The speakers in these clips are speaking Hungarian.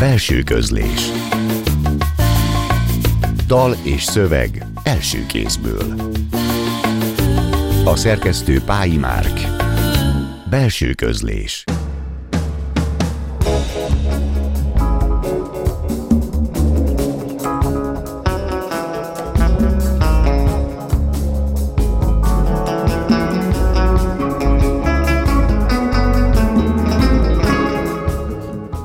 Belső közlés. Dal és szöveg első kézből. A szerkesztő Pályi Márk. Belső közlés.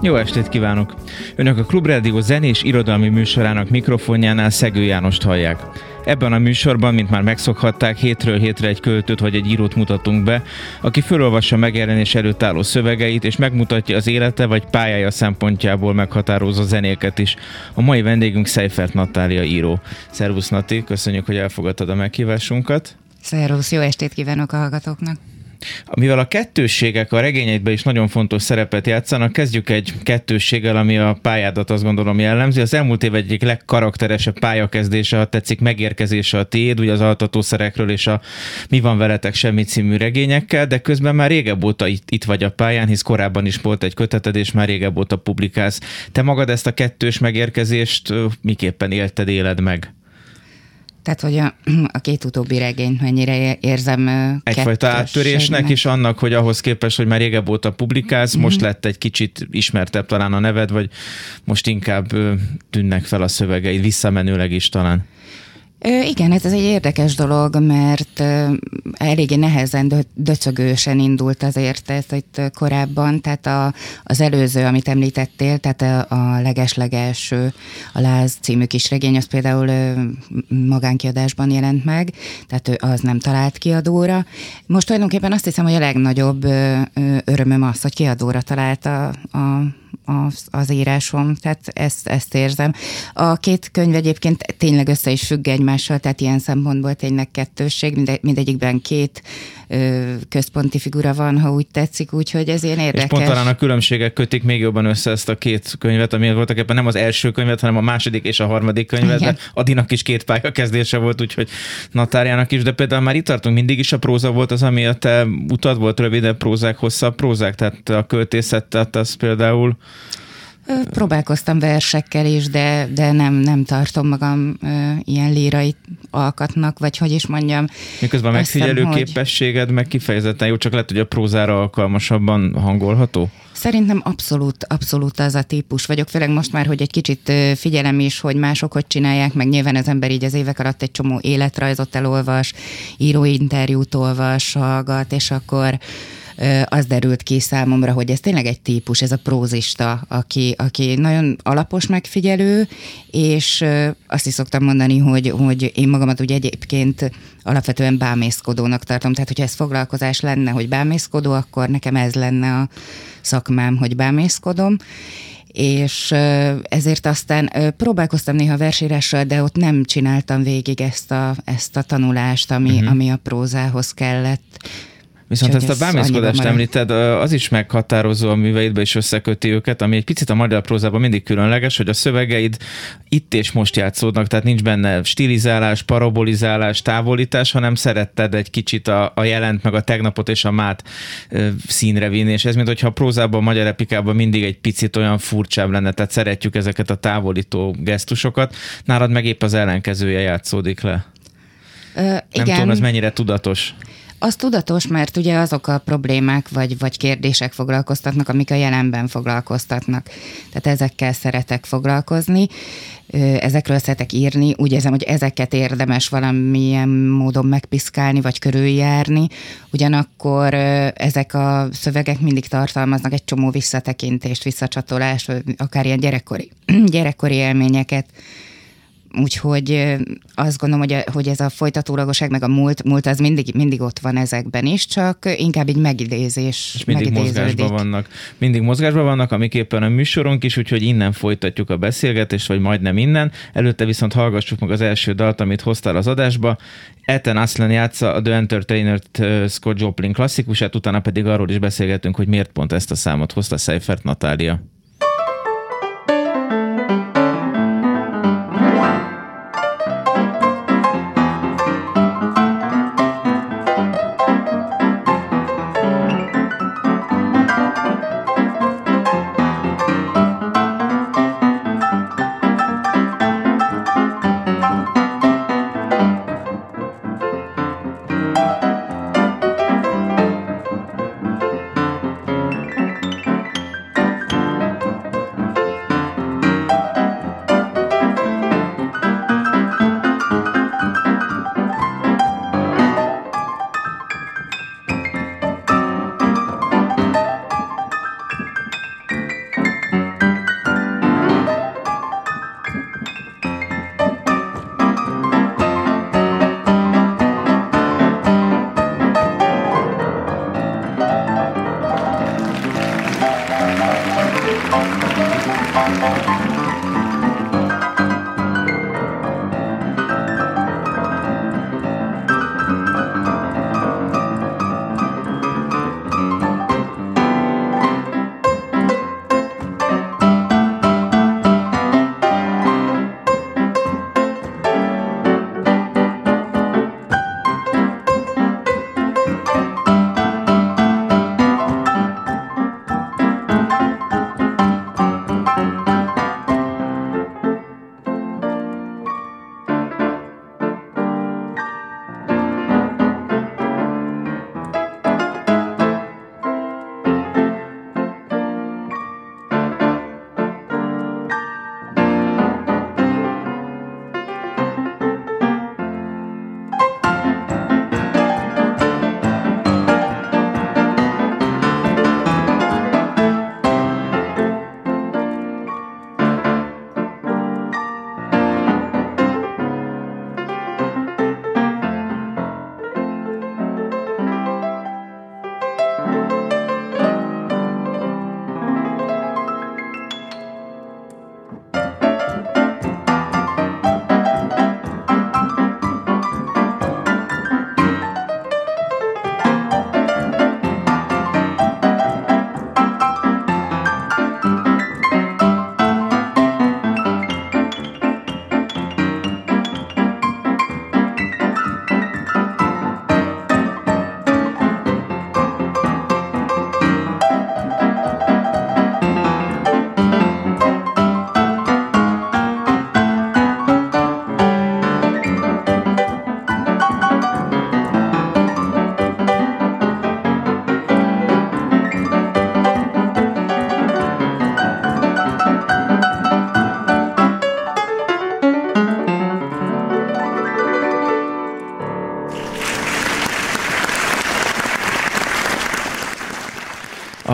Jó estét kívánok! Önök a Klubrádió zenés irodalmi műsorának mikrofonjánál Szegő Jánost hallják. Ebben a műsorban, mint már megszokhatták, hétről hétre egy költőt vagy egy írót mutatunk be, aki felolvassa megjelenés előtt álló szövegeit, és megmutatja az élete vagy pályája szempontjából meghatározó zenéket is. A mai vendégünk Seifert Natália író. Szervusz Nati, köszönjük, hogy elfogadtad a meghívásunkat. Szervusz, jó estét kívánok a hallgatóknak! Mivel a kettősségek a regényeidben is nagyon fontos szerepet játszanak, kezdjük egy kettősséggel, ami a pályádat azt gondolom jellemzi. Az elmúlt év egyik legkarakteresebb pályakezdése, ha tetszik, megérkezése a tiéd, ugye az altatószerekről és a Mi van veletek semmi című regényekkel, de közben már régebb óta itt, itt vagy a pályán, hisz korábban is volt egy köteted, és már régebb óta publikálsz. Te magad ezt a kettős megérkezést miképpen élted, éled meg? Tehát, hogy a, a két utóbbi regényt mennyire érzem Egyfajta áttörésnek is annak, hogy ahhoz képest, hogy már régebb óta publikálsz, mm-hmm. most lett egy kicsit ismertebb talán a neved, vagy most inkább tűnnek fel a szövegeid, visszamenőleg is talán. Igen, hát ez egy érdekes dolog, mert eléggé nehezen, döcögősen indult azért ez itt korábban, tehát a, az előző, amit említettél, tehát a, a legeslegelső, a Láz című kis regény, az például magánkiadásban jelent meg, tehát az nem talált kiadóra. Most tulajdonképpen azt hiszem, hogy a legnagyobb örömöm az, hogy kiadóra találta a, a az, az írásom, tehát ezt, ezt érzem. A két könyv egyébként tényleg össze is függ egymással, tehát ilyen szempontból tényleg kettősség, minde, mindegyikben két ö, központi figura van, ha úgy tetszik, úgyhogy ez ilyen érdekes. És pont talán a különbségek kötik még jobban össze ezt a két könyvet, ami voltak éppen nem az első könyvet, hanem a második és a harmadik könyvet, de Adinak is két pályakezdése volt, úgyhogy Natárjának is, de például már itt tartunk, mindig is a próza volt az, ami a te utad volt, rövidebb prózák, hosszabb prózák, tehát a költészet, tehát az például Próbálkoztam versekkel is, de, de nem, nem tartom magam ö, ilyen lírai alkatnak, vagy hogy is mondjam. Miközben a megfigyelő hogy... képességed meg kifejezetten jó, csak lehet, hogy a prózára alkalmasabban hangolható? Szerintem abszolút, abszolút az a típus vagyok, főleg most már, hogy egy kicsit figyelem is, hogy mások hogy csinálják, meg nyilván az ember így az évek alatt egy csomó életrajzot elolvas, íróinterjút olvas, hallgat, és akkor az derült ki számomra, hogy ez tényleg egy típus, ez a prózista, aki, aki nagyon alapos megfigyelő, és azt is szoktam mondani, hogy, hogy én magamat ugye egyébként alapvetően bámészkodónak tartom. Tehát, hogyha ez foglalkozás lenne, hogy bámészkodó, akkor nekem ez lenne a szakmám, hogy bámészkodom és ezért aztán próbálkoztam néha versírással, de ott nem csináltam végig ezt a, ezt a tanulást, ami, uh-huh. ami a prózához kellett. Viszont Csak ezt a bámészkodást említed, az is meghatározó a műveidbe, és összeköti őket, ami egy picit a magyar prózában mindig különleges, hogy a szövegeid itt és most játszódnak, tehát nincs benne stilizálás, parabolizálás, távolítás, hanem szeretted egy kicsit a, a jelent, meg a tegnapot és a mát színre vinni, és ez mint hogyha a prózában, a magyar epikában mindig egy picit olyan furcsább lenne, tehát szeretjük ezeket a távolító gesztusokat. Nálad meg épp az ellenkezője játszódik le. Ö, igen. Nem tudom, ez mennyire tudatos. Az tudatos, mert ugye azok a problémák vagy, vagy kérdések foglalkoztatnak, amik a jelenben foglalkoztatnak. Tehát ezekkel szeretek foglalkozni, ezekről szeretek írni. Úgy érzem, hogy ezeket érdemes valamilyen módon megpiszkálni, vagy körüljárni. Ugyanakkor ezek a szövegek mindig tartalmaznak egy csomó visszatekintést, visszacsatolást, akár ilyen gyerekkori, gyerekkori élményeket Úgyhogy azt gondolom, hogy, hogy ez a folytatólagoság, meg a múlt, múlt az mindig, mindig ott van ezekben is, csak inkább így megidézés. És mindig mozgásban vannak. Mindig mozgásban vannak, amiképpen a műsorunk is, úgyhogy innen folytatjuk a beszélgetést, vagy majdnem innen. Előtte viszont hallgassuk meg az első dalt, amit hoztál az adásba. Ethan Aslan játsza a The Entertainer-t Scott Joplin klasszikusát, utána pedig arról is beszélgetünk, hogy miért pont ezt a számot hozta Seifert Natália.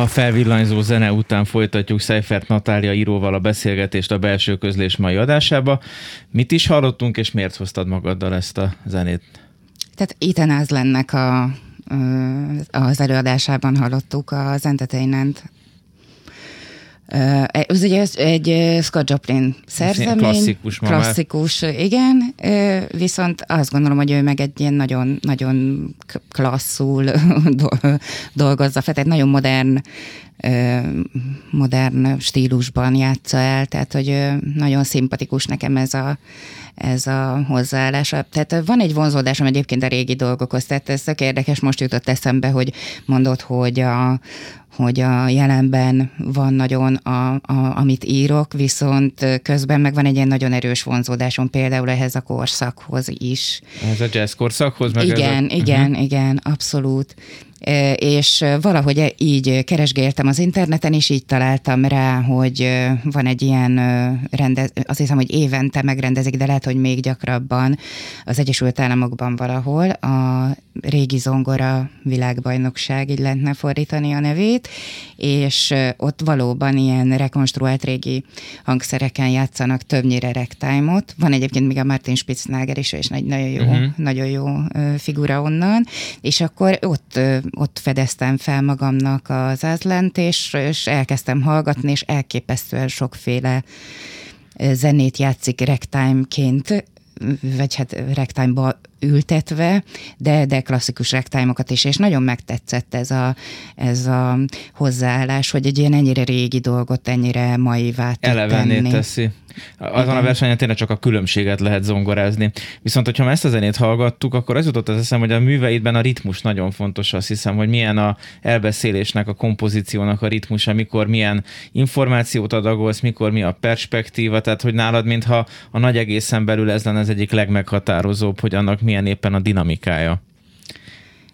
Felvillanyzó zene után folytatjuk Seifert Natália íróval a beszélgetést a belső közlés mai adásába. Mit is hallottunk, és miért hoztad magaddal ezt a zenét? Tehát Ethan lennek a, az előadásában hallottuk az Entertainment ez ugye egy Scott Joplin szerzemény. Klasszikus ma Klasszikus, már. igen. Viszont azt gondolom, hogy ő meg egy ilyen nagyon, nagyon klasszul dolgozza fel, tehát nagyon modern modern stílusban játsza el, tehát hogy nagyon szimpatikus nekem ez a, ez a hozzáállás. Tehát van egy vonzódásom egyébként a régi dolgokhoz, tehát ez tök érdekes, most jutott eszembe, hogy mondod, hogy a, hogy a jelenben van nagyon, a, a, amit írok, viszont közben meg van egy ilyen nagyon erős vonzódásom például ehhez a korszakhoz is. Ez a jazz korszakhoz? Meg igen, ez a... igen, uh-huh. igen, abszolút és valahogy így keresgéltem az interneten, és így találtam rá, hogy van egy ilyen rendez, azt hiszem, hogy évente megrendezik, de lehet, hogy még gyakrabban az Egyesült Államokban valahol a régi zongora világbajnokság, így lehetne fordítani a nevét, és ott valóban ilyen rekonstruált régi hangszereken játszanak többnyire ragtime-ot. Van egyébként még a Martin Spitznager is, és egy nagyon jó, uh-huh. nagyon jó figura onnan, és akkor ott ott fedeztem fel magamnak az ázlent, és, és elkezdtem hallgatni, és elképesztően sokféle zenét játszik ragtime-ként, vagy hát ragtime ültetve, de, de klasszikus ragtime is, és nagyon megtetszett ez a, ez a hozzáállás, hogy egy ilyen ennyire régi dolgot ennyire mai Elevenné teszi. Azon Igen. a versenyen tényleg csak a különbséget lehet zongorázni. Viszont, hogyha ezt a zenét hallgattuk, akkor az jutott az eszem, hogy a műveidben a ritmus nagyon fontos, azt hiszem, hogy milyen a elbeszélésnek, a kompozíciónak a ritmus, amikor milyen információt adagolsz, mikor mi a perspektíva, tehát hogy nálad, mintha a nagy egészen belül ez lenne az egyik legmeghatározóbb, hogy annak milyen éppen a dinamikája.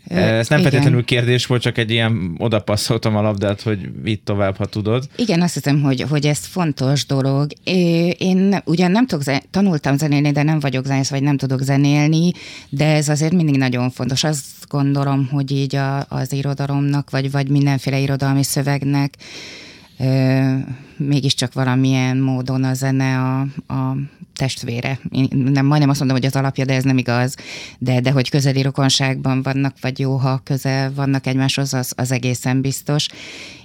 Ez nem Igen. feltétlenül kérdés volt, csak egy ilyen odapasszoltam a labdát, hogy vitt tovább, ha tudod. Igen, azt hiszem, hogy, hogy ez fontos dolog. Én ugyan nem tudok, tanultam zenélni, de nem vagyok zenész, vagy nem tudok zenélni, de ez azért mindig nagyon fontos. Azt gondolom, hogy így a, az irodalomnak, vagy, vagy mindenféle irodalmi szövegnek mégiscsak valamilyen módon a zene a, a testvére. Én nem, majdnem azt mondom, hogy az alapja, de ez nem igaz, de, de hogy közeli rokonságban vannak, vagy jó, ha közel vannak egymáshoz, az, az egészen biztos.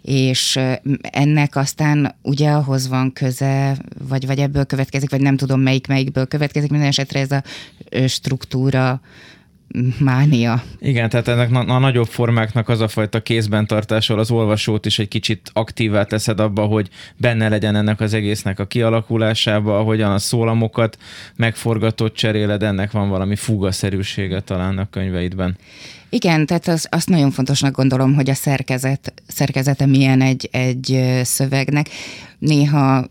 És ennek aztán ugye ahhoz van köze, vagy, vagy ebből következik, vagy nem tudom melyik melyikből következik, minden esetre ez a struktúra, mánia. Igen, tehát ennek a, a nagyobb formáknak az a fajta kézben tartásol az olvasót is egy kicsit aktívá teszed abba, hogy benne legyen ennek az egésznek a kialakulásába, ahogyan a szólamokat megforgatott cseréled, ennek van valami fugaszerűsége talán a könyveidben. Igen, tehát az, azt nagyon fontosnak gondolom, hogy a szerkezet, szerkezete milyen egy, egy szövegnek. Néha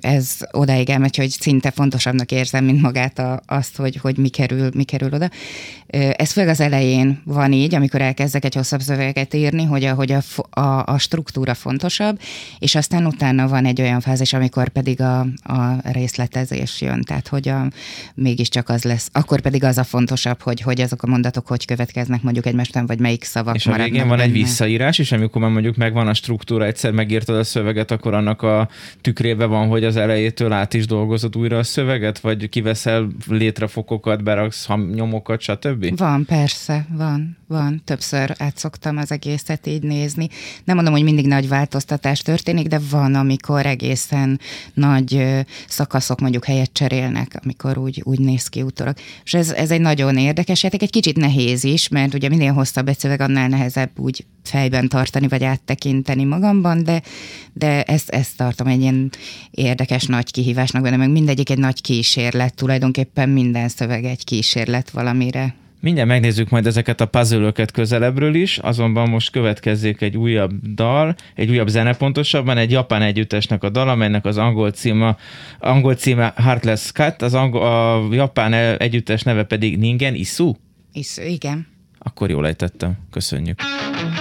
ez odáig elmegy, hogy szinte fontosabbnak érzem, mint magát a, azt, hogy, hogy mi, kerül, mi kerül oda. Ez főleg az elején van így, amikor elkezdek egy hosszabb szöveget írni, hogy a, hogy a, a, a struktúra fontosabb, és aztán utána van egy olyan fázis, amikor pedig a, a részletezés jön, tehát hogy a, mégiscsak az lesz. Akkor pedig az a fontosabb, hogy, hogy azok a mondatok hogy következnek mondjuk egymást után, vagy melyik szavak És a végén van benne. egy visszaírás is, amikor már mondjuk megvan a struktúra, egyszer megírtad a szöveget, akkor annak a tükrébe van, hogy az elejétől át is dolgozod újra a szöveget, vagy kiveszel létrefokokat, beraksz nyomokat, stb.? Van, persze, van, van. Többször átszoktam az egészet így nézni. Nem mondom, hogy mindig nagy változtatás történik, de van, amikor egészen nagy szakaszok mondjuk helyet cserélnek, amikor úgy, úgy néz ki utólag. És ez, ez egy nagyon érdekes játék, egy kicsit nehéz is, mert ugye minél hosszabb egy szöveg, annál nehezebb úgy fejben tartani, vagy áttekinteni magamban, de, de ezt, ezt tartom egy ilyen érdekes nagy kihívásnak benne, meg mindegyik egy nagy kísérlet, tulajdonképpen minden szöveg egy kísérlet valamire. Mindjárt megnézzük majd ezeket a puzzle közelebbről is, azonban most következzék egy újabb dal, egy újabb zene pontosabban, egy japán együttesnek a dal, amelynek az angol címe, angol címe Heartless Cut, az angol, a japán együttes neve pedig Ningen Isu. Isu, igen. Akkor jól ejtettem. Köszönjük. 寂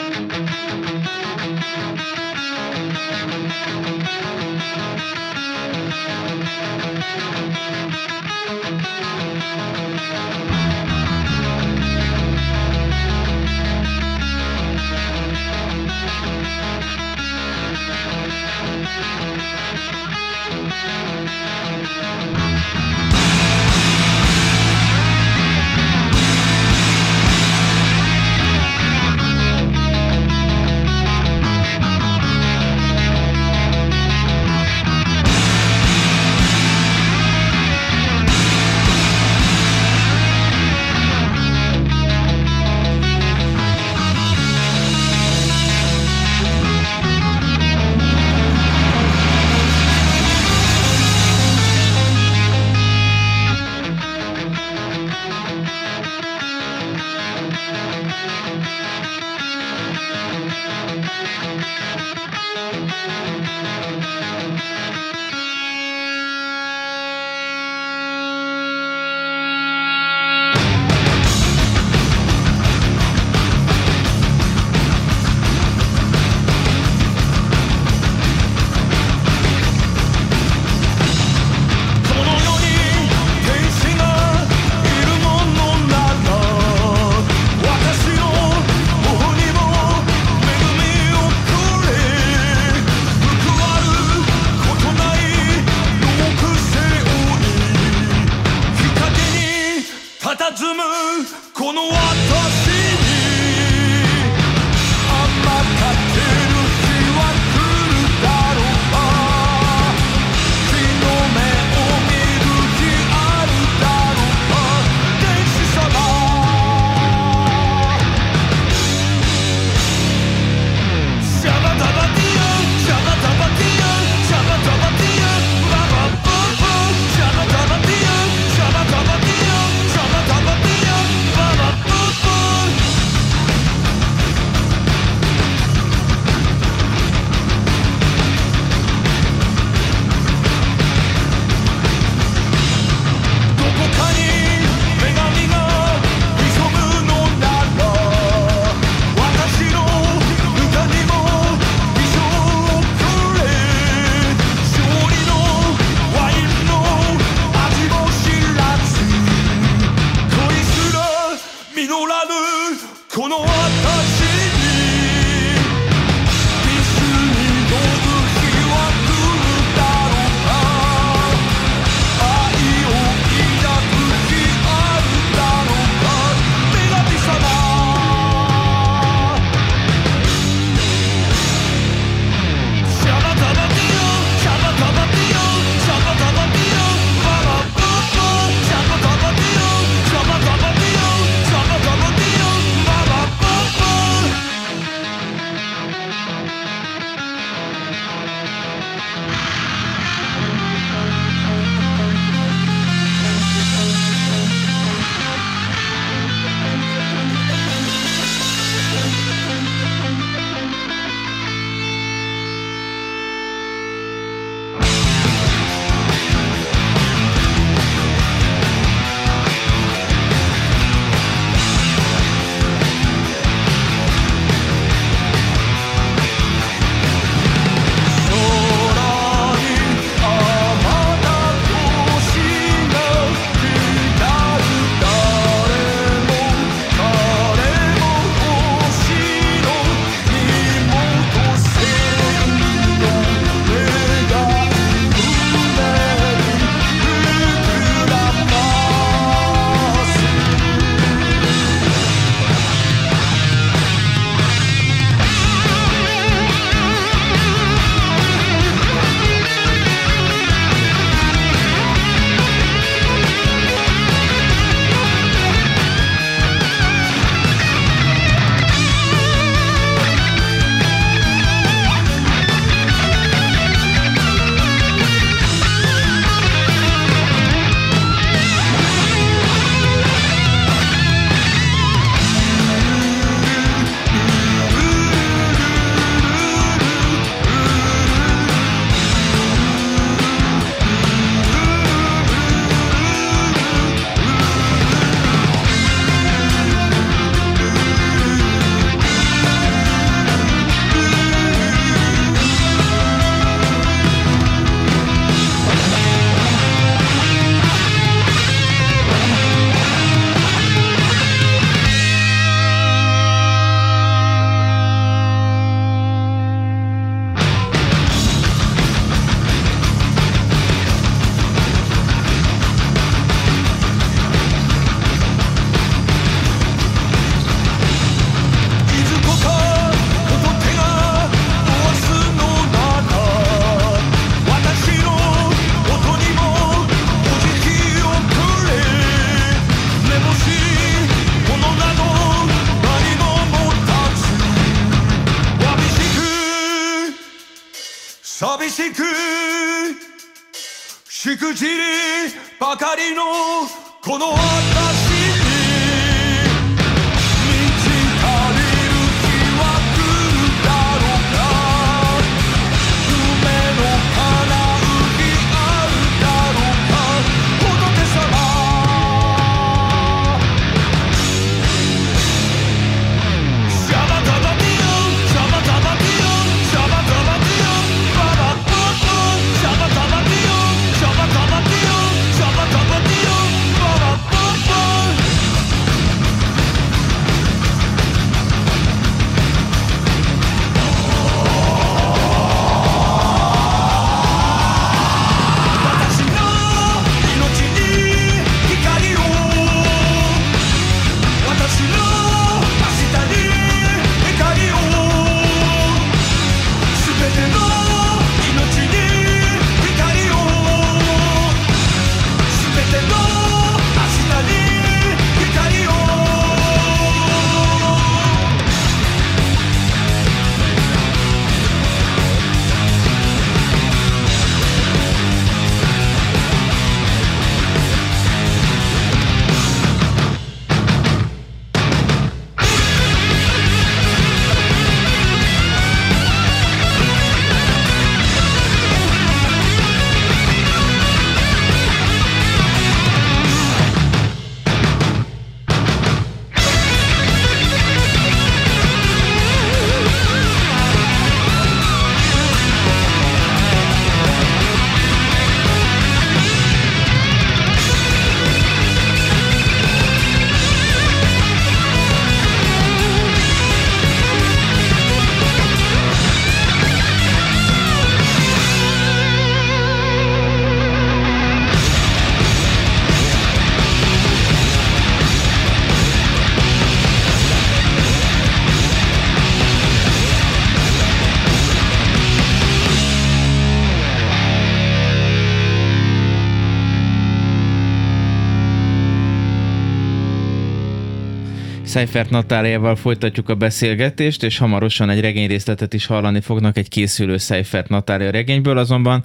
Seifert Natáliával folytatjuk a beszélgetést, és hamarosan egy regényrészletet is hallani fognak egy készülő Seifert Natália regényből, azonban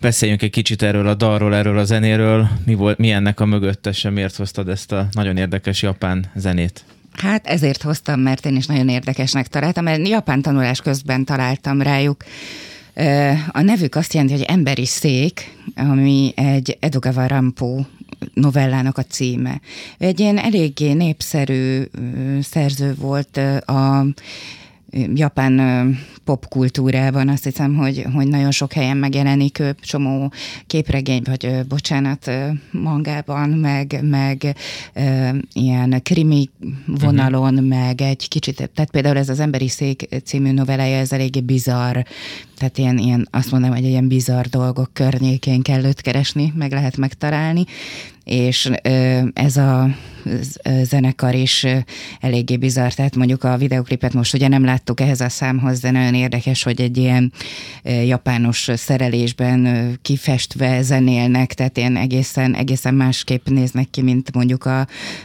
beszéljünk egy kicsit erről a dalról, erről a zenéről, mi, volt, mi ennek a mögöttese, miért hoztad ezt a nagyon érdekes japán zenét? Hát ezért hoztam, mert én is nagyon érdekesnek találtam, mert japán tanulás közben találtam rájuk. A nevük azt jelenti, hogy emberi szék, ami egy Edogawa Rampo novellának a címe. Egy ilyen eléggé népszerű szerző volt a japán popkultúrában azt hiszem, hogy, hogy nagyon sok helyen megjelenik csomó képregény, vagy bocsánat, mangában, meg, meg ilyen krimi vonalon, uh-huh. meg egy kicsit, tehát például ez az Emberi Szék című novellája, ez eléggé bizarr, tehát ilyen, ilyen azt mondom, hogy ilyen bizarr dolgok környékén kell őt keresni, meg lehet megtalálni, és ez a zenekar is eléggé bizarr, tehát mondjuk a videoklipet most ugye nem láttuk ehhez a számhoz, de nagyon érdekes, hogy egy ilyen japános szerelésben kifestve zenélnek, tehát ilyen egészen, egészen másképp néznek ki, mint mondjuk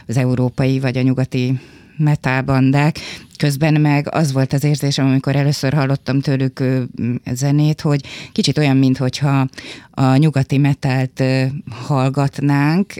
az európai vagy a nyugati metalbandák. Közben meg az volt az érzésem, amikor először hallottam tőlük zenét, hogy kicsit olyan, mintha a nyugati metált hallgatnánk,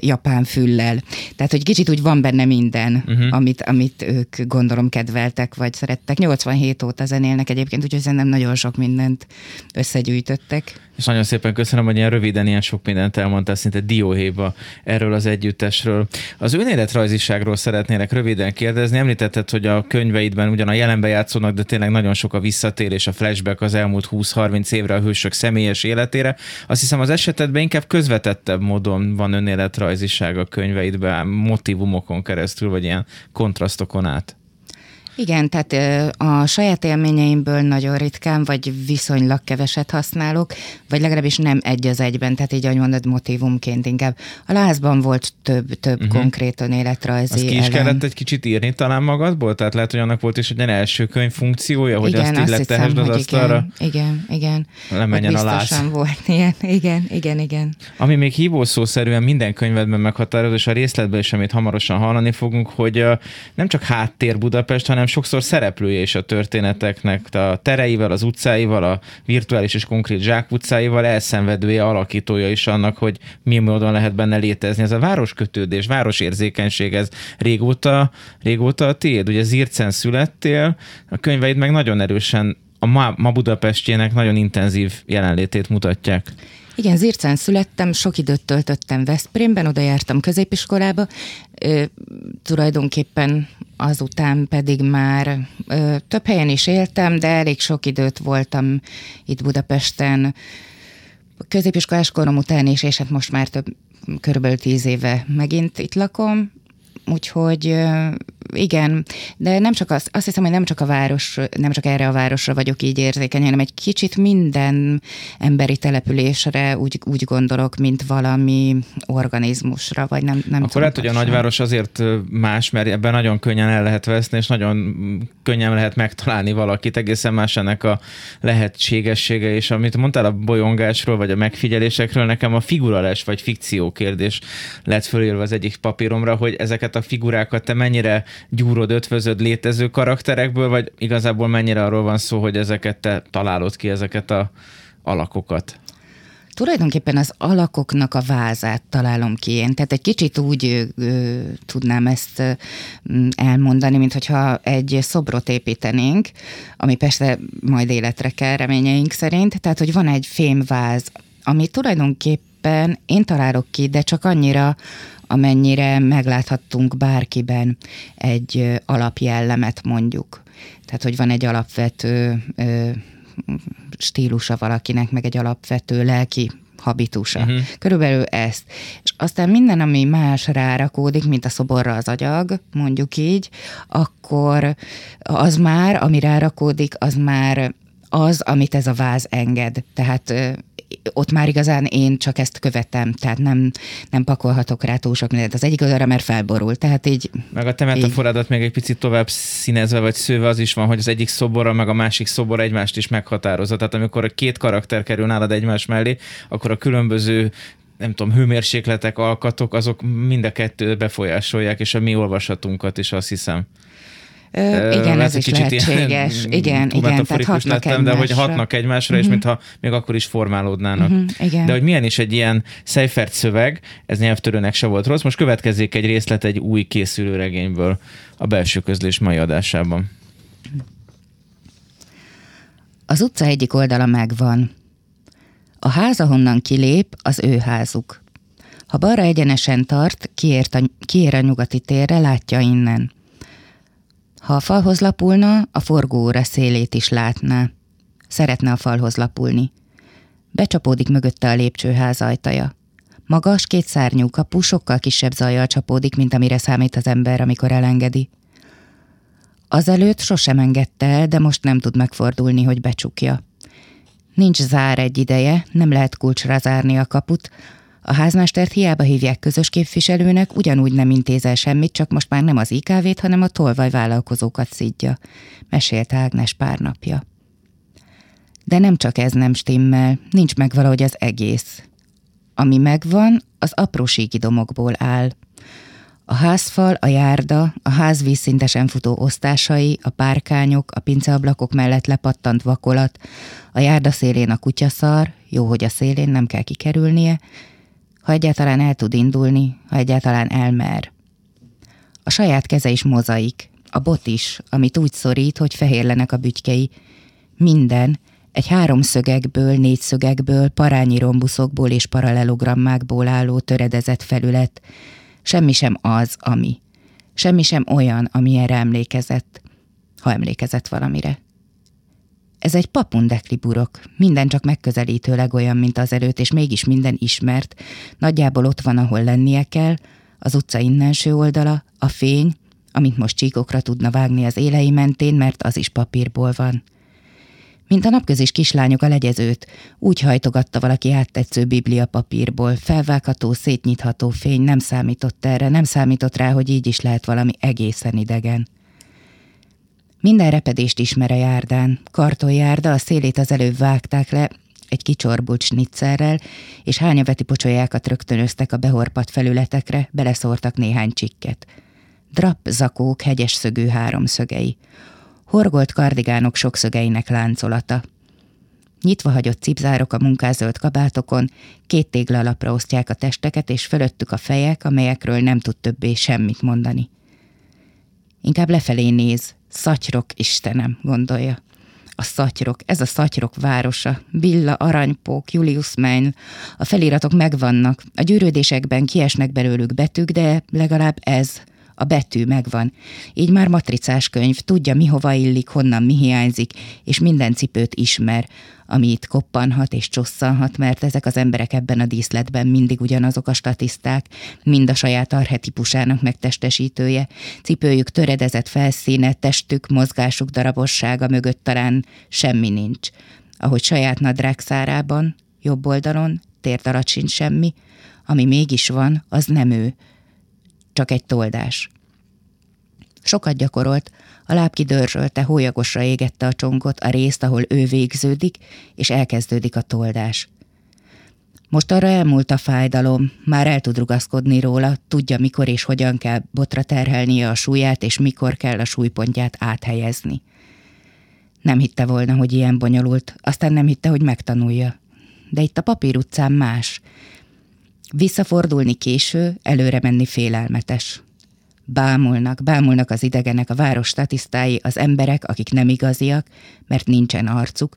japán füllel. Tehát, hogy kicsit úgy van benne minden, uh-huh. amit, amit ők gondolom kedveltek, vagy szerettek. 87 óta zenélnek egyébként, úgyhogy szerintem nagyon sok mindent összegyűjtöttek. És nagyon szépen köszönöm, hogy ilyen röviden ilyen sok mindent elmondtál, szinte dióhéba erről az együttesről. Az önéletrajziságról szeretnélek röviden kérdezni. Említetted, hogy a könyveidben ugyan a jelenbe játszónak, de tényleg nagyon sok a visszatérés, a flashback az elmúlt 20-30 évre a hősök személyes életére. Azt hiszem az esetedben inkább közvetettebb módon van önéletrajziság a könyveidben, motivumokon keresztül, vagy ilyen kontrasztokon át. Igen, tehát a saját élményeimből nagyon ritkán, vagy viszonylag keveset használok, vagy legalábbis nem egy az egyben, tehát így, ahogy mondod, motivumként inkább. A lázban volt több, több uh-huh. konkrét önéletrajzi Azt ki is elem. kellett egy kicsit írni talán magadból? Tehát lehet, hogy annak volt is egy első könyv funkciója, hogy igen, azt így letehesd az asztalra? Igen, igen. Lemenjen a láz. volt ilyen, igen, igen, igen. Ami még hívószószerűen minden könyvedben meghatároz, és a részletben is, amit hamarosan hallani fogunk, hogy nem csak háttér Budapest, hanem hanem sokszor szereplője is a történeteknek, a tereivel, az utcáival, a virtuális és konkrét zsákutcáival elszenvedője, alakítója is annak, hogy mi módon lehet benne létezni. Ez a városkötődés, városérzékenység, ez régóta, régóta a tiéd. Ugye Zircen születtél, a könyveid meg nagyon erősen a ma, ma Budapestjének nagyon intenzív jelenlétét mutatják. Igen, Zircán születtem, sok időt töltöttem Veszprémben, oda jártam középiskolába, ö, tulajdonképpen azután pedig már ö, több helyen is éltem, de elég sok időt voltam itt Budapesten, középiskolás korom után is, és hát most már több, körülbelül tíz éve megint itt lakom, úgyhogy igen, de nem csak az, azt hiszem, hogy nem csak a város, nem csak erre a városra vagyok így érzékeny, hanem egy kicsit minden emberi településre úgy, úgy gondolok, mint valami organizmusra, vagy nem, nem Akkor lehet, hogy a nagyváros azért más, mert ebben nagyon könnyen el lehet veszni, és nagyon könnyen lehet megtalálni valakit, egészen más ennek a lehetségessége, és amit mondtál a bolyongásról, vagy a megfigyelésekről, nekem a figuralás vagy fikció kérdés lett fölírva az egyik papíromra, hogy ezeket a figurákat te mennyire gyúrod, ötvözöd létező karakterekből, vagy igazából mennyire arról van szó, hogy ezeket te találod ki, ezeket a alakokat? Tulajdonképpen az alakoknak a vázát találom ki én. Tehát egy kicsit úgy ö, tudnám ezt ö, elmondani, mint hogyha egy szobrot építenénk, ami persze majd életre kell reményeink szerint. Tehát, hogy van egy fémváz, ami tulajdonképpen én találok ki, de csak annyira, amennyire megláthattunk bárkiben egy alapjellemet mondjuk. Tehát, hogy van egy alapvető ö, stílusa valakinek, meg egy alapvető lelki habitusa. Uh-huh. Körülbelül ezt. És aztán minden, ami más rárakódik, mint a szoborra az agyag, mondjuk így, akkor az már, ami rárakódik, az már az, amit ez a váz enged. Tehát ott már igazán én csak ezt követem, tehát nem, nem pakolhatok rá túl sok mindent. Az egyik oldalra, mert felborul, tehát így... Meg a te metaforádat még egy picit tovább színezve vagy szőve az is van, hogy az egyik szobora, meg a másik szobor egymást is meghatározza. Tehát amikor a két karakter kerül nálad egymás mellé, akkor a különböző nem tudom, hőmérsékletek, alkatok, azok mind a kettő befolyásolják, és a mi olvasatunkat is azt hiszem. Ö, igen, ez is lehetséges. Ilyen, igen, igen, tehát hatnak lettem, egymásra. de hogy hatnak egymásra, uh-huh. és mhm. mintha még akkor is formálódnának. Uh-huh, igen. De hogy milyen is egy ilyen Seifert szöveg, ez nyelvtörőnek se volt rossz. Most következik egy részlet egy új készülő regényből a belső közlés mai adásában. Az utca egyik oldala megvan. A ház, ahonnan kilép, az ő házuk. Ha balra egyenesen tart, kiért a, kiér a nyugati térre, látja innen – ha a falhoz lapulna, a forgóóra szélét is látná. Szeretne a falhoz lapulni. Becsapódik mögötte a lépcsőház ajtaja. Magas, kétszárnyú kapu sokkal kisebb zajjal csapódik, mint amire számít az ember, amikor elengedi. Azelőtt sosem engedte el, de most nem tud megfordulni, hogy becsukja. Nincs zár egy ideje, nem lehet kulcsra zárni a kaput, a házmestert hiába hívják közös képviselőnek, ugyanúgy nem intézel semmit, csak most már nem az IKV-t, hanem a tolvaj vállalkozókat szidja, mesélt Ágnes pár napja. De nem csak ez nem stimmel, nincs meg valahogy az egész. Ami megvan, az apróségi domokból áll. A házfal, a járda, a ház vízszintesen futó osztásai, a párkányok, a pinceablakok mellett lepattant vakolat, a járda szélén a kutyaszar, jó, hogy a szélén nem kell kikerülnie, ha egyáltalán el tud indulni, ha egyáltalán elmer. A saját keze is mozaik, a bot is, amit úgy szorít, hogy fehérlenek a bütykei. Minden, egy háromszögekből, négyszögekből, parányi rombuszokból és paralelogrammákból álló töredezett felület. Semmi sem az, ami. Semmi sem olyan, ami erre emlékezett, ha emlékezett valamire. Ez egy papundekli burok, minden csak megközelítőleg olyan, mint az előtt, és mégis minden ismert. Nagyjából ott van, ahol lennie kell, az utca innenső oldala, a fény, amit most csíkokra tudna vágni az élei mentén, mert az is papírból van. Mint a napközis kislányok a legyezőt, úgy hajtogatta valaki áttetsző biblia papírból, felvágható, szétnyitható fény nem számított erre, nem számított rá, hogy így is lehet valami egészen idegen. Minden repedést ismer a járdán. Kartonjárda, a szélét az előbb vágták le, egy kicsorbult snitzerrel, és hányaveti pocsolyákat rögtönöztek a behorpat felületekre, beleszórtak néhány csikket. drap zakók hegyes szögű háromszögei, horgolt kardigánok sokszögeinek láncolata. Nyitva hagyott cipzárok a munkázöld kabátokon, két téglalapra osztják a testeket, és fölöttük a fejek, amelyekről nem tud többé semmit mondani. Inkább lefelé néz, szatyrok Istenem, gondolja. A szatyrok, ez a szatyrok városa, Villa, Aranypók, Julius Mein, a feliratok megvannak, a gyűrődésekben kiesnek belőlük betűk, de legalább ez, a betű megvan. Így már matricás könyv, tudja mi hova illik, honnan mi hiányzik, és minden cipőt ismer, ami itt koppanhat és csosszanhat, mert ezek az emberek ebben a díszletben mindig ugyanazok a statiszták, mind a saját arhetipusának megtestesítője. Cipőjük töredezett felszíne, testük, mozgásuk darabossága mögött talán semmi nincs. Ahogy saját nadrág szárában, jobb oldalon, tért alatt sincs semmi, ami mégis van, az nem ő, csak egy toldás. Sokat gyakorolt, a láb kidörzsölte, hólyagosra égette a csongot, a részt, ahol ő végződik, és elkezdődik a toldás. Most arra elmúlt a fájdalom, már el tud rugaszkodni róla, tudja, mikor és hogyan kell botra terhelnie a súlyát, és mikor kell a súlypontját áthelyezni. Nem hitte volna, hogy ilyen bonyolult, aztán nem hitte, hogy megtanulja. De itt a papír utcán más. Visszafordulni késő, előre menni félelmetes. Bámulnak, bámulnak az idegenek, a város statisztái, az emberek, akik nem igaziak, mert nincsen arcuk,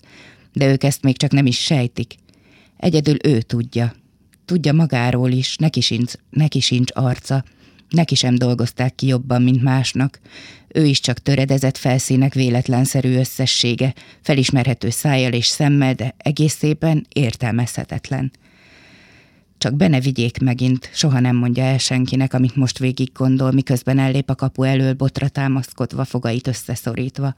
de ők ezt még csak nem is sejtik. Egyedül ő tudja. Tudja magáról is, neki sincs, neki sincs arca, neki sem dolgozták ki jobban, mint másnak. Ő is csak töredezett felszínek véletlenszerű összessége, felismerhető szájjal és szemmel, de egészében értelmezhetetlen. Csak be ne vigyék megint, soha nem mondja el senkinek, amit most végig gondol, miközben ellép a kapu elől botra támaszkodva, fogait összeszorítva.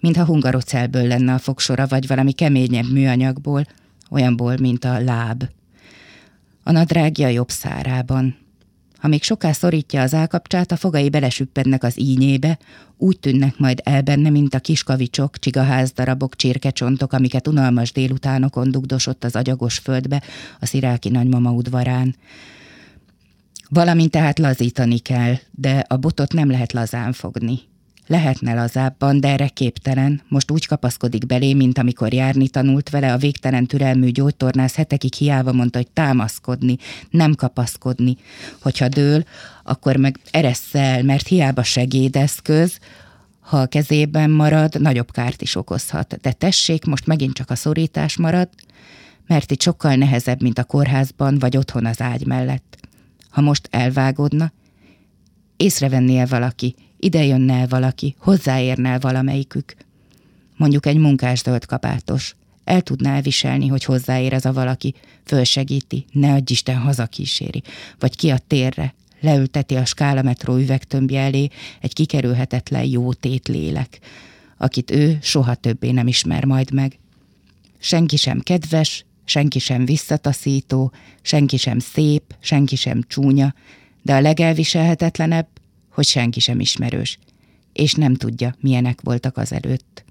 Mintha hungarocelből lenne a fogsora, vagy valami keményebb műanyagból, olyanból, mint a láb. A nadrágja jobb szárában, ha még soká szorítja az állkapcsát, a fogai belesüppednek az ínyébe, úgy tűnnek majd el benne, mint a kiskavicsok, csigaház-darabok, csirkecsontok, amiket unalmas délutánokon dugdosott az agyagos földbe a sziráki nagymama udvarán. Valamint tehát lazítani kell, de a botot nem lehet lazán fogni. Lehetne lazábban, de erre képtelen. Most úgy kapaszkodik belé, mint amikor járni tanult vele, a végtelen türelmű gyógytornász hetekig hiába mondta, hogy támaszkodni, nem kapaszkodni. Hogyha dől, akkor meg eresszel, mert hiába segédeszköz, ha a kezében marad, nagyobb kárt is okozhat. De tessék, most megint csak a szorítás marad, mert itt sokkal nehezebb, mint a kórházban vagy otthon az ágy mellett. Ha most elvágódna, észrevennie valaki, ide jönne valaki, hozzáérne el valamelyikük. Mondjuk egy munkás kabátos. El tudná elviselni, hogy hozzáér ez a valaki, fölsegíti, ne adj Isten hazakíséri, vagy ki a térre, leülteti a skálametró üvegtömbje elé egy kikerülhetetlen jó tét lélek, akit ő soha többé nem ismer majd meg. Senki sem kedves, senki sem visszataszító, senki sem szép, senki sem csúnya, de a legelviselhetetlenebb, hogy senki sem ismerős, és nem tudja, milyenek voltak az előtt.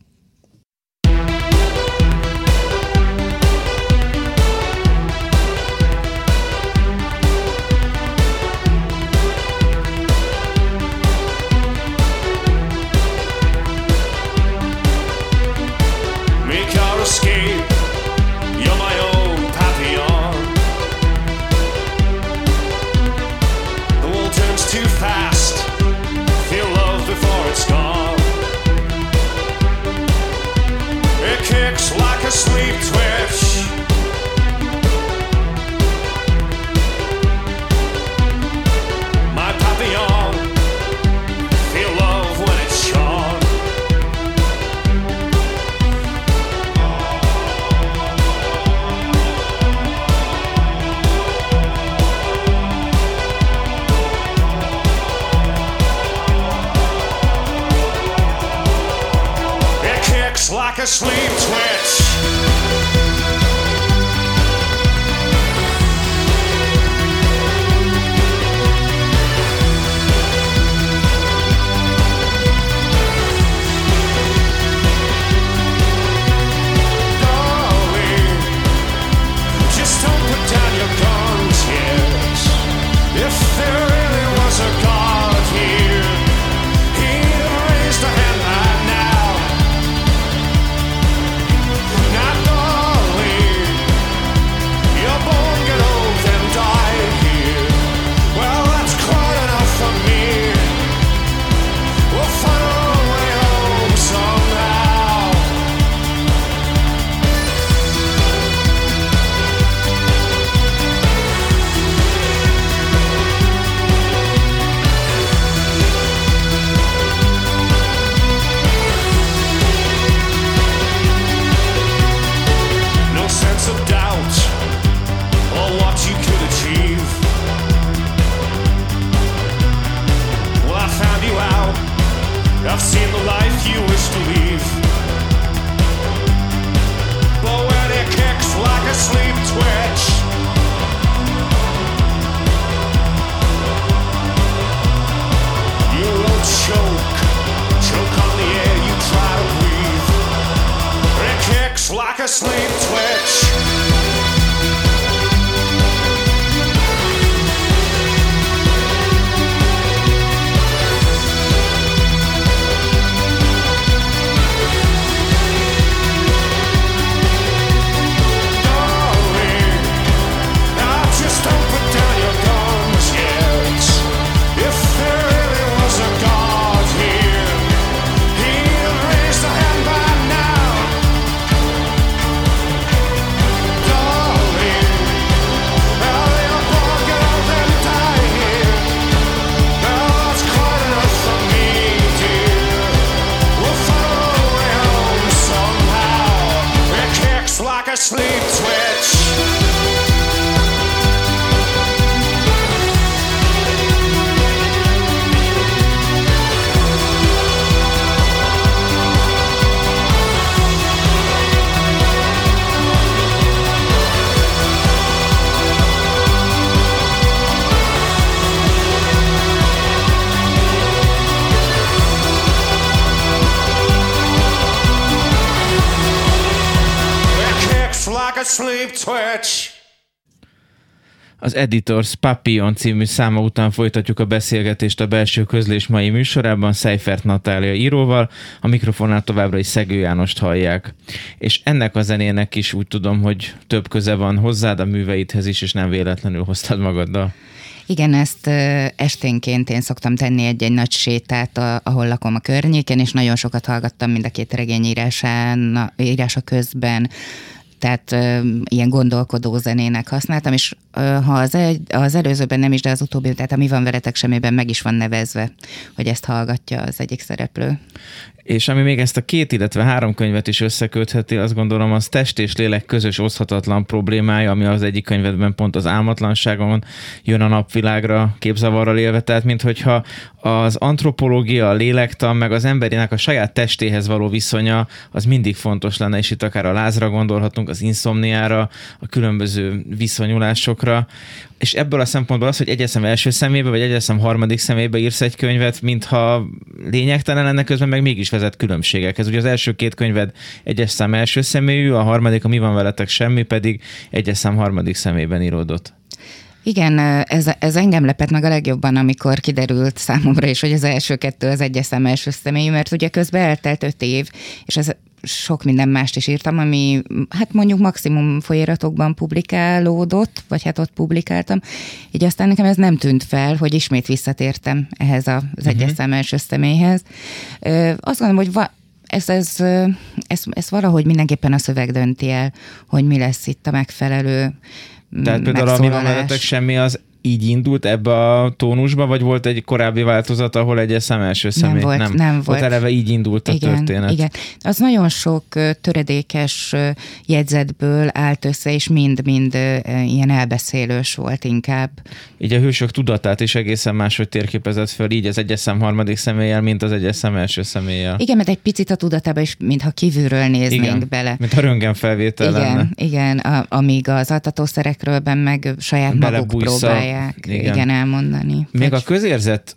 A sleep twitch. Az Editors Papillon című száma után folytatjuk a beszélgetést a belső közlés mai műsorában Seifert Natália íróval, a mikrofonál továbbra is Szegő Jánost hallják. És ennek a zenének is úgy tudom, hogy több köze van hozzád a műveidhez is, és nem véletlenül hoztad magaddal. Igen, ezt esténként én szoktam tenni egy-egy nagy sétát, a, ahol lakom a környéken, és nagyon sokat hallgattam mind a két regény írásán, írása közben, tehát ilyen gondolkodó zenének használtam, és ha az, egy, az előzőben nem is, de az utóbbi, tehát a Mi van veletek semmiben meg is van nevezve, hogy ezt hallgatja az egyik szereplő. És ami még ezt a két, illetve három könyvet is összekötheti, azt gondolom, az test és lélek közös oszthatatlan problémája, ami az egyik könyvedben pont az álmatlanságon jön a napvilágra képzavarral élve, tehát minthogyha az antropológia, a lélektan, meg az emberinek a saját testéhez való viszonya az mindig fontos lenne, és itt akár a lázra gondolhatunk, az inszomniára, a különböző viszonyulásokra, és ebből a szempontból az, hogy egyeszem első szemébe, vagy egyeszem harmadik szemébe írsz egy könyvet, mintha lényegtelen lenne közben, meg mégis vezet különbségekhez. Ugye az első két könyved egyes szám első személyű, a harmadik, a mi van veletek semmi, pedig egyes szám harmadik szemében íródott. Igen, ez, ez engem lepett meg a legjobban, amikor kiderült számomra is, hogy az első kettő az egyes szám első személyű, mert ugye közben eltelt öt év, és ez sok minden mást is írtam, ami hát mondjuk maximum folyóiratokban publikálódott, vagy hát ott publikáltam, így aztán nekem ez nem tűnt fel, hogy ismét visszatértem ehhez az uh-huh. egyes szám első személyhez. Ö, azt gondolom, hogy va- ez, ez, ez, ez valahogy mindenképpen a szöveg dönti el, hogy mi lesz itt a megfelelő Tehát például a mi van veletek semmi az így indult ebbe a tónusba, vagy volt egy korábbi változat, ahol egy első személy? Nem volt, nem, nem volt. Ott eleve így indult a igen, történet. Igen, az nagyon sok töredékes jegyzetből állt össze, és mind-mind ilyen elbeszélős volt inkább. Így a hősök tudatát is egészen máshogy térképezett föl, így az egyes szem harmadik személlyel, mint az egyes szem első személlyel. Igen, mert egy picit a tudatába is, mintha kívülről néznénk igen, bele. Mint a röntgen felvétel igen, lenne. Igen, a, amíg az altatószerekről meg saját maguk próbálják igen. igen elmondani. Még Vagy... a közérzet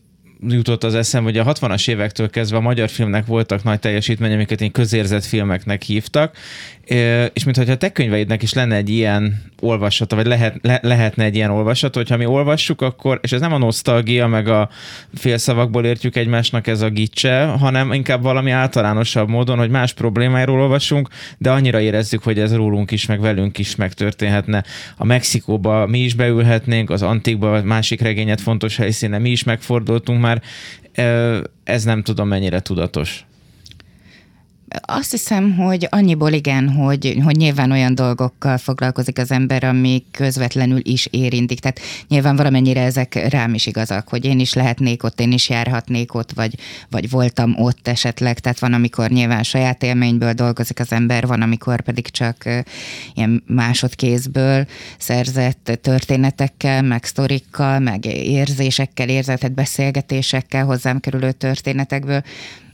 jutott az eszem, hogy a 60-as évektől kezdve a magyar filmnek voltak nagy teljesítmény, amiket én közérzett filmeknek hívtak, és mintha te könyveidnek is lenne egy ilyen olvasata, vagy lehet, le, lehetne egy ilyen olvasat, hogyha mi olvassuk, akkor, és ez nem a nosztalgia, meg a félszavakból értjük egymásnak ez a gicse, hanem inkább valami általánosabb módon, hogy más problémáiról olvasunk, de annyira érezzük, hogy ez rólunk is, meg velünk is megtörténhetne. A Mexikóba mi is beülhetnénk, az Antikba másik regényet fontos helyszíne mi is megfordultunk már. Ez nem tudom mennyire tudatos. Azt hiszem, hogy annyiból igen, hogy, hogy nyilván olyan dolgokkal foglalkozik az ember, ami közvetlenül is érintik. Tehát nyilván valamennyire ezek rám is igazak, hogy én is lehetnék ott, én is járhatnék ott, vagy, vagy voltam ott esetleg. Tehát van, amikor nyilván saját élményből dolgozik az ember, van, amikor pedig csak ilyen másodkézből szerzett történetekkel, meg sztorikkal, meg érzésekkel, érzetett beszélgetésekkel hozzám kerülő történetekből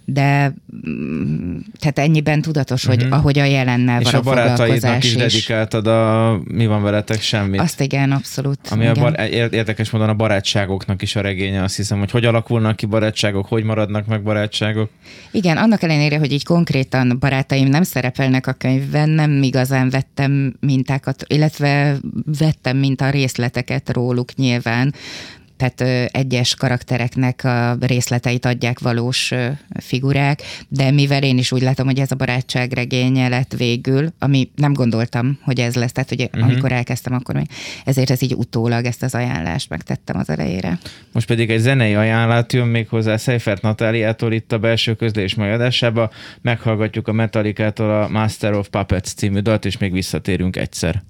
de mm, tehát ennyiben tudatos, hogy uh-huh. ahogy a jelennel És a barátaidnak foglalkozás is dedikáltad a Mi van veletek semmit. Azt igen, abszolút. Ami a igen. bar- ér- érdekes módon a barátságoknak is a regénye, azt hiszem, hogy hogy alakulnak ki barátságok, hogy maradnak meg barátságok. Igen, annak ellenére, hogy így konkrétan barátaim nem szerepelnek a könyvben, nem igazán vettem mintákat, illetve vettem minta részleteket róluk nyilván, tehát egyes karaktereknek a részleteit adják valós figurák, de mivel én is úgy látom, hogy ez a barátság regénye lett végül, ami nem gondoltam, hogy ez lesz, tehát ugye uh-huh. amikor elkezdtem, akkor még ezért ez így utólag ezt az ajánlást megtettem az elejére. Most pedig egy zenei ajánlát jön még hozzá Seifert Natáliától itt a belső közlés mai adásába. Meghallgatjuk a Metallicától a Master of Puppets című dalt, és még visszatérünk egyszer.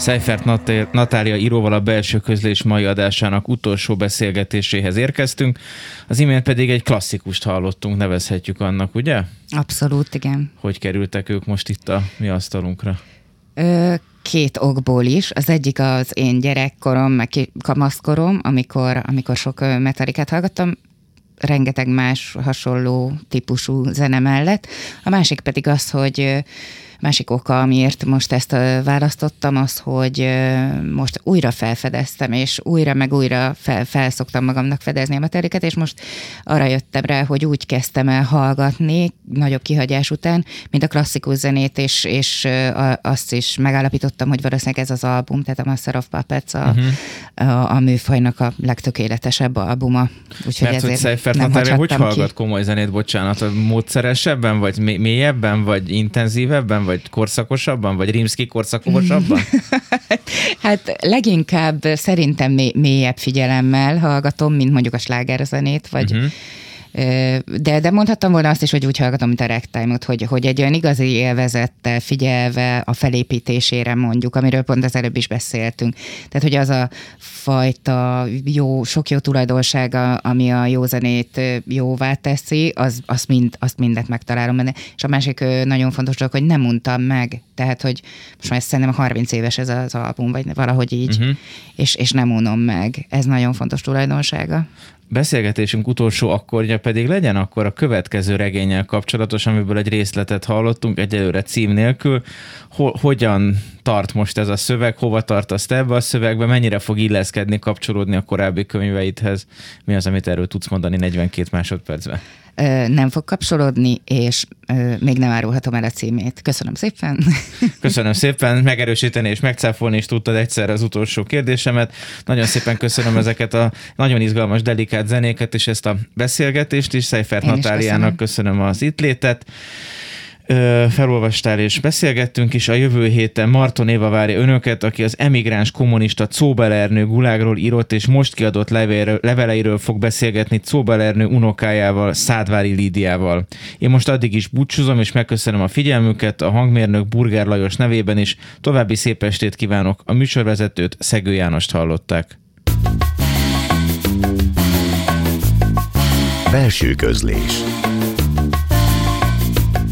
Seifert Nat- Natália íróval a belső közlés mai adásának utolsó beszélgetéséhez érkeztünk. Az imént pedig egy klasszikust hallottunk, nevezhetjük annak, ugye? Abszolút, igen. Hogy kerültek ők most itt a mi asztalunkra? Ö, két okból is. Az egyik az én gyerekkorom, meg kamaszkorom, amikor, amikor sok ö, metalikát hallgattam, rengeteg más hasonló típusú zene mellett. A másik pedig az, hogy másik oka, amiért most ezt választottam, az, hogy most újra felfedeztem, és újra meg újra fel, felszoktam magamnak fedezni a materiket, és most arra jöttem rá, hogy úgy kezdtem el hallgatni, nagyobb kihagyás után, mint a klasszikus zenét, és, és azt is megállapítottam, hogy valószínűleg ez az album, tehát a Master of Puppets a, uh-huh. a, a műfajnak a legtökéletesebb albuma. Úgyhogy Mert hogy ezért Seifert nem Natália hogy hagyhattam hallgat komoly zenét, bocsánat, módszeresebben, vagy mé- mélyebben, vagy intenzívebben, vagy korszakosabban, vagy rimszki korszakosabban? Hát leginkább szerintem mély, mélyebb figyelemmel hallgatom, mint mondjuk a slágerzenét, vagy uh-huh. De, de mondhattam volna azt is, hogy úgy hallgatom, mint a ragtime-ot, hogy, hogy egy olyan igazi élvezettel figyelve a felépítésére mondjuk, amiről pont az előbb is beszéltünk. Tehát, hogy az a fajta jó, sok jó tulajdonsága, ami a jó zenét jóvá teszi, az, azt, mind, azt mindet megtalálom benne. És a másik nagyon fontos dolog, hogy nem untam meg. Tehát, hogy most már szerintem 30 éves ez az album, vagy valahogy így, uh-huh. és, és nem unom meg. Ez nagyon fontos tulajdonsága. Beszélgetésünk utolsó akkordja pedig legyen akkor a következő regényel kapcsolatos, amiből egy részletet hallottunk, egyelőre cím nélkül. Ho- hogyan tart most ez a szöveg, hova tartasz te ebbe a szövegbe, mennyire fog illeszkedni, kapcsolódni a korábbi könyveidhez? Mi az, amit erről tudsz mondani 42 másodpercben? Nem fog kapcsolódni, és még nem árulhatom el a címét. Köszönöm szépen. Köszönöm szépen, megerősíteni és megcáfolni is tudtad egyszer az utolsó kérdésemet. Nagyon szépen köszönöm ezeket a nagyon izgalmas, delikát zenéket és ezt a beszélgetést is. Is Natáliának köszönöm. köszönöm az itt létet. Felolvastál és beszélgettünk is. A jövő héten Marton Éva várja önöket, aki az emigráns kommunista Czóbel Ernő gulágról írott és most kiadott leveleiről, fog beszélgetni Czóbel Ernő unokájával, Szádvári Lídiával. Én most addig is búcsúzom és megköszönöm a figyelmüket a hangmérnök Burger Lajos nevében is. További szép estét kívánok. A műsorvezetőt Szegő Jánost hallották. Belső közlés